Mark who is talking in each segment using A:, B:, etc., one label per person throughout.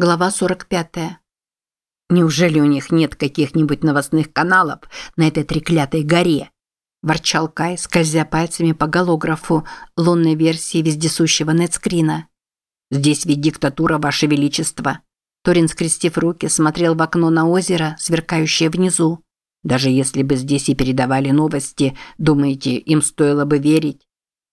A: Глава 45. Неужели у них нет каких-нибудь новостных каналов на этой треклятой горе? Ворчал Кай, скользя пальцами по голографу лунной версии вездесущего нетскрина. Здесь ведь диктатура, Ваше Величество. Торин, скрестив руки, смотрел в окно на озеро, сверкающее внизу. Даже если бы здесь и передавали новости, думаете, им стоило бы верить?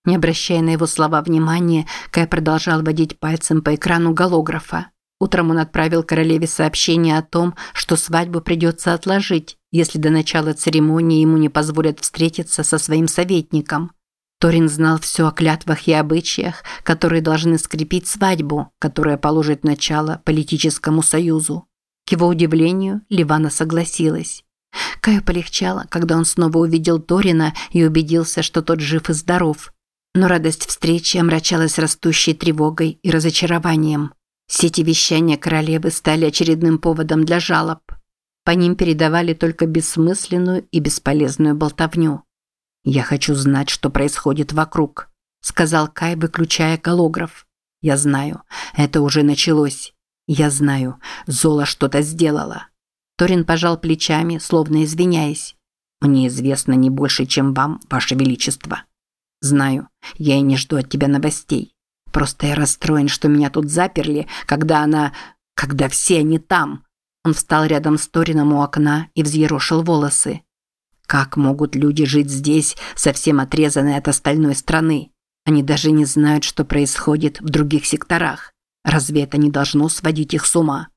A: Не обращая на его слова внимания, Кай продолжал водить пальцем по экрану голографа. Утром он отправил королеве сообщение о том, что свадьбу придется отложить, если до начала церемонии ему не позволят встретиться со своим советником. Торин знал все о клятвах и обычаях, которые должны скрепить свадьбу, которая положит начало политическому союзу. К его удивлению, Ливана согласилась. Каю полегчало, когда он снова увидел Торина и убедился, что тот жив и здоров. Но радость встречи омрачалась растущей тревогой и разочарованием. Сети вещания королевы стали очередным поводом для жалоб. По ним передавали только бессмысленную и бесполезную болтовню. «Я хочу знать, что происходит вокруг», – сказал Кай, выключая голограф. «Я знаю, это уже началось. Я знаю, Зола что-то сделала». Торин пожал плечами, словно извиняясь. «Мне известно не больше, чем вам, ваше величество». «Знаю, я и не жду от тебя новостей. Просто я расстроен, что меня тут заперли, когда она... когда все они там. Он встал рядом с Торином у окна и взъерошил волосы. Как могут люди жить здесь, совсем отрезанные от остальной страны? Они даже не знают, что происходит в других секторах. Разве это не должно сводить их с ума?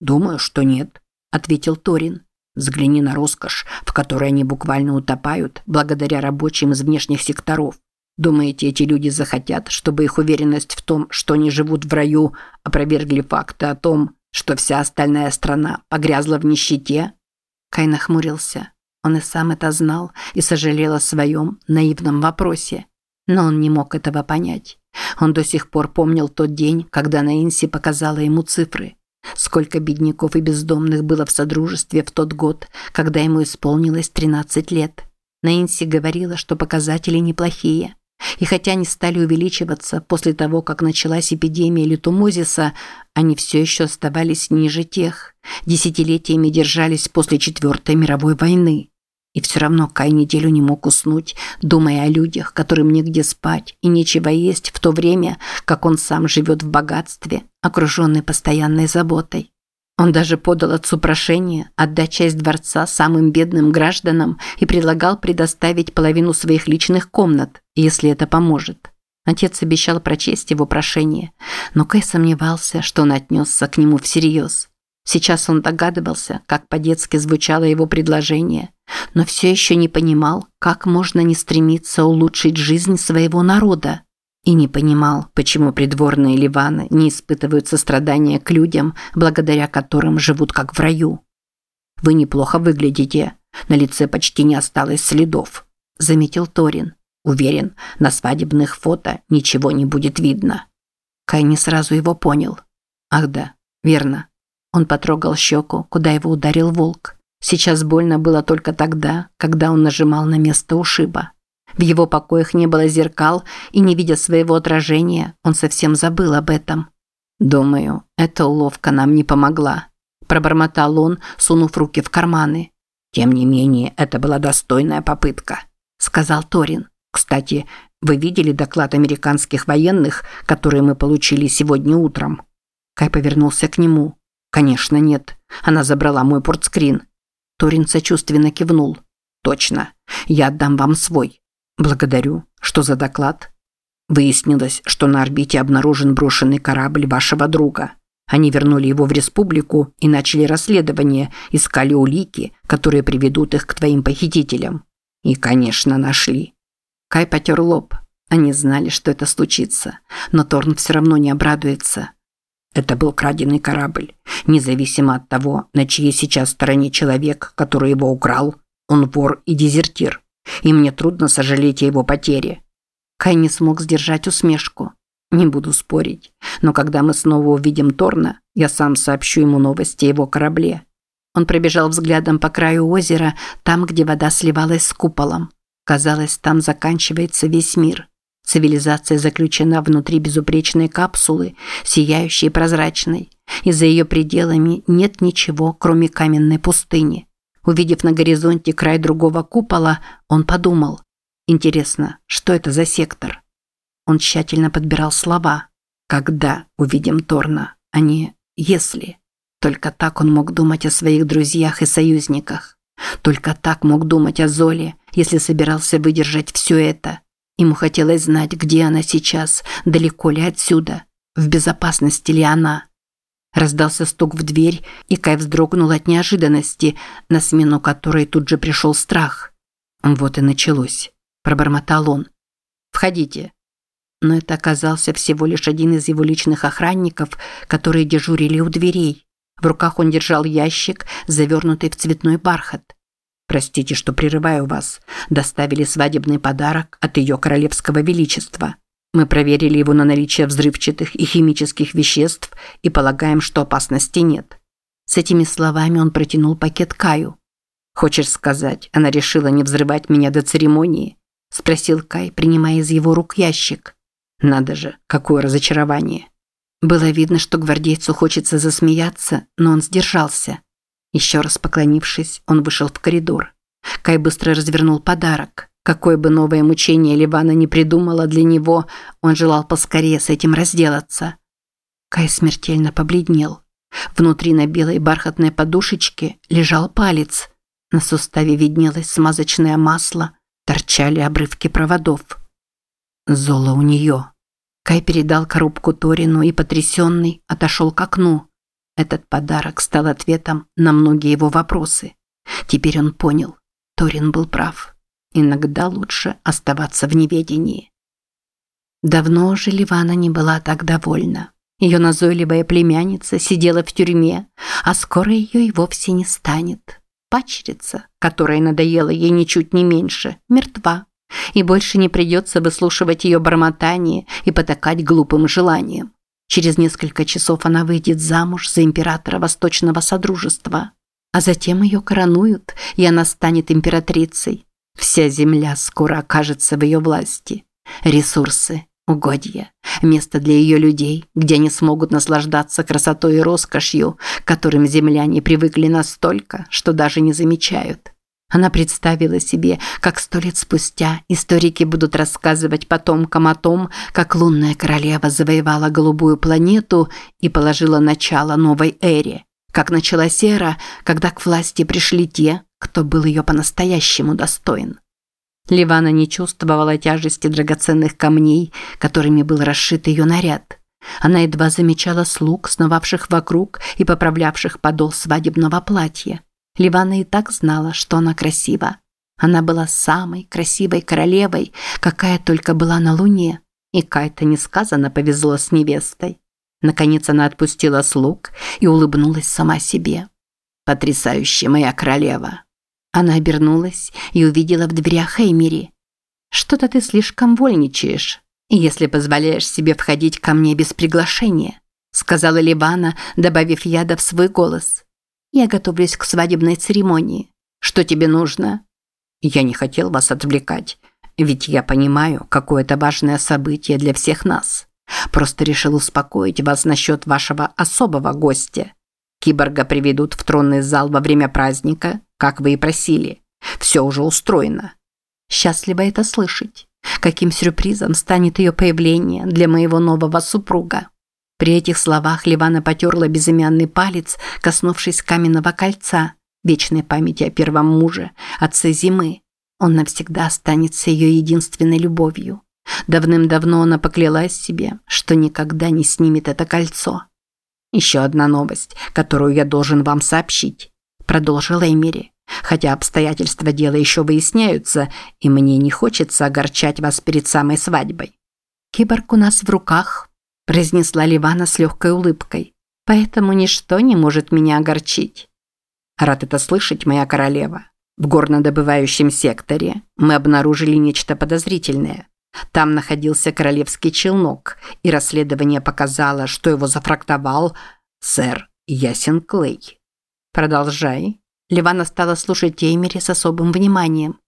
A: Думаю, что нет, ответил Торин. Взгляни на роскошь, в которой они буквально утопают благодаря рабочим из внешних секторов. Думаете, эти люди захотят, чтобы их уверенность в том, что они живут в раю, опровергли факты о том, что вся остальная страна погрязла в нищете? Кай нахмурился. Он и сам это знал и сожалел о своем наивном вопросе. Но он не мог этого понять. Он до сих пор помнил тот день, когда Наинси показала ему цифры. Сколько бедняков и бездомных было в Содружестве в тот год, когда ему исполнилось 13 лет. Наинси говорила, что показатели неплохие. И хотя они стали увеличиваться после того, как началась эпидемия литумозиса, они все еще оставались ниже тех. Десятилетиями держались после Четвертой мировой войны. И все равно Кай неделю не мог уснуть, думая о людях, которым негде спать и нечего есть в то время, как он сам живет в богатстве, окруженный постоянной заботой. Он даже подал отцу прошение отдать часть дворца самым бедным гражданам и предлагал предоставить половину своих личных комнат, если это поможет. Отец обещал прочесть его прошение, но Кай сомневался, что он отнесся к нему всерьез. Сейчас он догадывался, как по-детски звучало его предложение, но все еще не понимал, как можно не стремиться улучшить жизнь своего народа и не понимал, почему придворные Ливаны не испытывают сострадания к людям, благодаря которым живут как в раю. «Вы неплохо выглядите. На лице почти не осталось следов», – заметил Торин. «Уверен, на свадебных фото ничего не будет видно». Кай не сразу его понял. «Ах да, верно». Он потрогал щеку, куда его ударил волк. Сейчас больно было только тогда, когда он нажимал на место ушиба. В его покоях не было зеркал, и не видя своего отражения, он совсем забыл об этом. «Думаю, эта уловка нам не помогла», – пробормотал он, сунув руки в карманы. «Тем не менее, это была достойная попытка», – сказал Торин. «Кстати, вы видели доклад американских военных, который мы получили сегодня утром?» Кай повернулся к нему. «Конечно нет. Она забрала мой портскрин». Торин сочувственно кивнул. «Точно. Я отдам вам свой. Благодарю. Что за доклад? Выяснилось, что на орбите обнаружен брошенный корабль вашего друга. Они вернули его в республику и начали расследование, искали улики, которые приведут их к твоим похитителям. И, конечно, нашли. Кай потер лоб. Они знали, что это случится, но Торн все равно не обрадуется. Это был краденый корабль. Независимо от того, на чьей сейчас стороне человек, который его украл, он вор и дезертир и мне трудно сожалеть о его потере. Кай не смог сдержать усмешку. Не буду спорить, но когда мы снова увидим Торна, я сам сообщу ему новости о его корабле. Он пробежал взглядом по краю озера, там, где вода сливалась с куполом. Казалось, там заканчивается весь мир. Цивилизация заключена внутри безупречной капсулы, сияющей и прозрачной. и за ее пределами нет ничего, кроме каменной пустыни. Увидев на горизонте край другого купола, он подумал, интересно, что это за сектор? Он тщательно подбирал слова. Когда увидим Торна, а не если. Только так он мог думать о своих друзьях и союзниках. Только так мог думать о Золе, если собирался выдержать все это. Ему хотелось знать, где она сейчас, далеко ли отсюда, в безопасности ли она. Раздался стук в дверь, и Кай вздрогнул от неожиданности, на смену которой тут же пришел страх. Вот и началось, пробормотал он. Входите но это оказался всего лишь один из его личных охранников, которые дежурили у дверей. В руках он держал ящик, завернутый в цветной бархат. «Простите, что прерываю вас. Доставили свадебный подарок от ее королевского величества. Мы проверили его на наличие взрывчатых и химических веществ и полагаем, что опасности нет». С этими словами он протянул пакет Каю. «Хочешь сказать, она решила не взрывать меня до церемонии?» – спросил Кай, принимая из его рук ящик. Надо же, какое разочарование. Было видно, что гвардейцу хочется засмеяться, но он сдержался. Еще раз поклонившись, он вышел в коридор. Кай быстро развернул подарок. Какое бы новое мучение Ливана не придумала для него, он желал поскорее с этим разделаться. Кай смертельно побледнел. Внутри на белой бархатной подушечке лежал палец. На суставе виднелось смазочное масло, торчали обрывки проводов. Золо у нее. Кай передал коробку Торину и, потрясенный, отошел к окну. Этот подарок стал ответом на многие его вопросы. Теперь он понял. Торин был прав. Иногда лучше оставаться в неведении. Давно уже Ливана не была так довольна. Ее назойливая племянница сидела в тюрьме, а скоро ее и вовсе не станет. Пачерица, которая надоела ей ничуть не меньше, мертва и больше не придется выслушивать ее бормотание и потакать глупым желаниям. Через несколько часов она выйдет замуж за императора Восточного Содружества. А затем ее коронуют, и она станет императрицей. Вся земля скоро окажется в ее власти. Ресурсы, угодья, место для ее людей, где они смогут наслаждаться красотой и роскошью, которым земляне привыкли настолько, что даже не замечают. Она представила себе, как сто лет спустя историки будут рассказывать потомкам о том, как лунная королева завоевала голубую планету и положила начало новой эре. Как началась эра, когда к власти пришли те, кто был ее по-настоящему достоин. Ливана не чувствовала тяжести драгоценных камней, которыми был расшит ее наряд. Она едва замечала слуг, сновавших вокруг и поправлявших подол свадебного платья. Ливана и так знала, что она красива. Она была самой красивой королевой, какая только была на Луне. И Кайта несказанно повезло с невестой. Наконец она отпустила слуг и улыбнулась сама себе. «Потрясающая моя королева!» Она обернулась и увидела в дверях Эймери. «Что-то ты слишком вольничаешь, если позволяешь себе входить ко мне без приглашения», сказала Ливана, добавив яда в свой голос. Я готовлюсь к свадебной церемонии. Что тебе нужно? Я не хотел вас отвлекать, ведь я понимаю, какое это важное событие для всех нас. Просто решил успокоить вас насчет вашего особого гостя. Киборга приведут в тронный зал во время праздника, как вы и просили. Все уже устроено. Счастливо это слышать. Каким сюрпризом станет ее появление для моего нового супруга. При этих словах Ливана потерла безымянный палец, коснувшись каменного кольца, вечной памяти о первом муже, отце зимы. Он навсегда останется ее единственной любовью. Давным-давно она поклялась себе, что никогда не снимет это кольцо. «Еще одна новость, которую я должен вам сообщить», – продолжила Эмири. «Хотя обстоятельства дела еще выясняются, и мне не хочется огорчать вас перед самой свадьбой. Киборг у нас в руках, произнесла Ливана с легкой улыбкой. Поэтому ничто не может меня огорчить. Рад это слышать, моя королева. В горнодобывающем секторе мы обнаружили нечто подозрительное. Там находился королевский челнок, и расследование показало, что его зафрактовал сэр Ясен Клей. Продолжай. Ливана стала слушать Эймери с особым вниманием.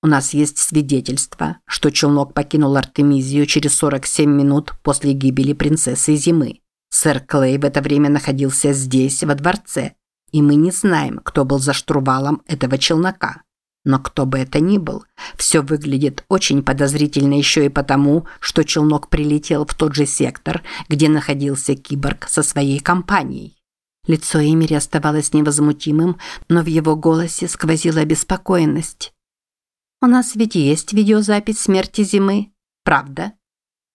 A: У нас есть свидетельство, что челнок покинул Артемизию через 47 минут после гибели принцессы Зимы. Сэр Клей в это время находился здесь, во дворце, и мы не знаем, кто был за штурвалом этого челнока. Но кто бы это ни был, все выглядит очень подозрительно еще и потому, что челнок прилетел в тот же сектор, где находился киборг со своей компанией. Лицо Эмири оставалось невозмутимым, но в его голосе сквозила обеспокоенность. «У нас ведь есть видеозапись смерти Зимы, правда?»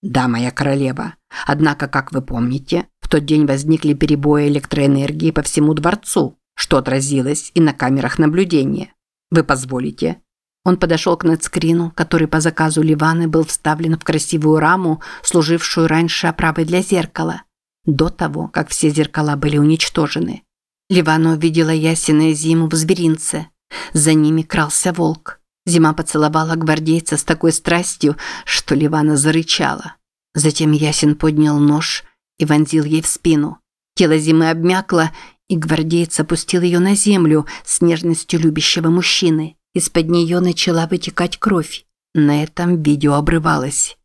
A: «Да, моя королева. Однако, как вы помните, в тот день возникли перебои электроэнергии по всему дворцу, что отразилось и на камерах наблюдения. Вы позволите?» Он подошел к нетскрину, который по заказу Ливаны был вставлен в красивую раму, служившую раньше оправой для зеркала, до того, как все зеркала были уничтожены. Ливана увидела Ясина и Зиму в зверинце. За ними крался волк. Зима поцеловала гвардейца с такой страстью, что Ливана зарычала. Затем Ясин поднял нож и вонзил ей в спину. Тело Зимы обмякло, и гвардеец опустил ее на землю с нежностью любящего мужчины. Из-под нее начала вытекать кровь. На этом видео обрывалось.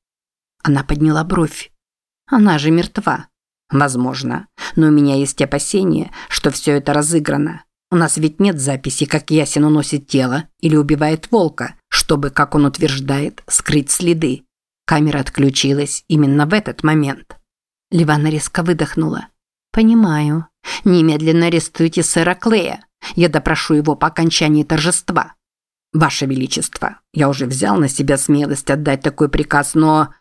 A: Она подняла бровь. Она же мертва. Возможно. Но у меня есть опасения, что все это разыграно. У нас ведь нет записи, как Ясин уносит тело или убивает волка, чтобы, как он утверждает, скрыть следы. Камера отключилась именно в этот момент. Ливана резко выдохнула. «Понимаю. Немедленно арестуйте сэра Клея. Я допрошу его по окончании торжества. Ваше Величество, я уже взял на себя смелость отдать такой приказ, но...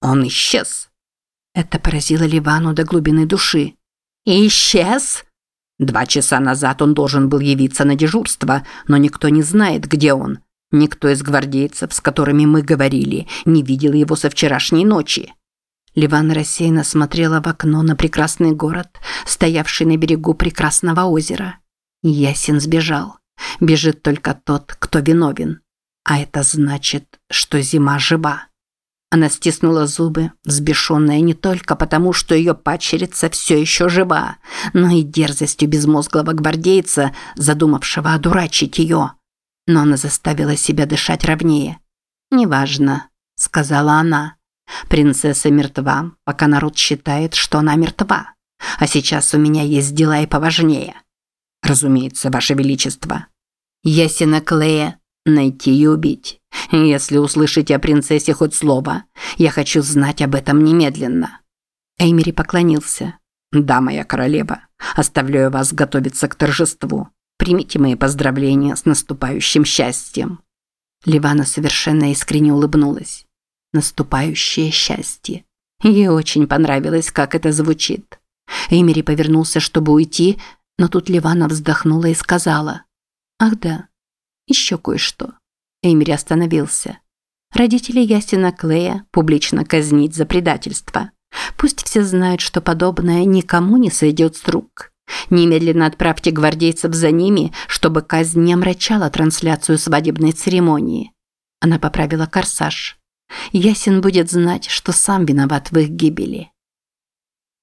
A: Он исчез. Это поразило Ливану до глубины души. «Исчез?» Два часа назад он должен был явиться на дежурство, но никто не знает, где он. Никто из гвардейцев, с которыми мы говорили, не видел его со вчерашней ночи. Ливан рассеянно смотрела в окно на прекрасный город, стоявший на берегу прекрасного озера. Ясен сбежал. Бежит только тот, кто виновен. А это значит, что зима жива. Она стиснула зубы, взбешенная не только потому, что ее падчерица все еще жива, но и дерзостью безмозглого гвардейца, задумавшего одурачить ее. Но она заставила себя дышать ровнее. «Неважно», – сказала она. Принцесса мертва, пока народ считает, что она мертва. А сейчас у меня есть дела и поважнее. Разумеется, Ваше Величество. Ясена Клея найти и убить. Если услышите о принцессе хоть слово, я хочу знать об этом немедленно. Эймери поклонился. Да, моя королева, оставляю вас готовиться к торжеству. Примите мои поздравления с наступающим счастьем. Ливана совершенно искренне улыбнулась наступающее счастье. Ей очень понравилось, как это звучит. Эмери повернулся, чтобы уйти, но тут Ливана вздохнула и сказала. «Ах да, еще кое-что». Эмери остановился. Родители Ястина Клея публично казнить за предательство. Пусть все знают, что подобное никому не сойдет с рук. Немедленно отправьте гвардейцев за ними, чтобы казнь не омрачала трансляцию свадебной церемонии. Она поправила корсаж. Ясен будет знать, что сам виноват в их гибели.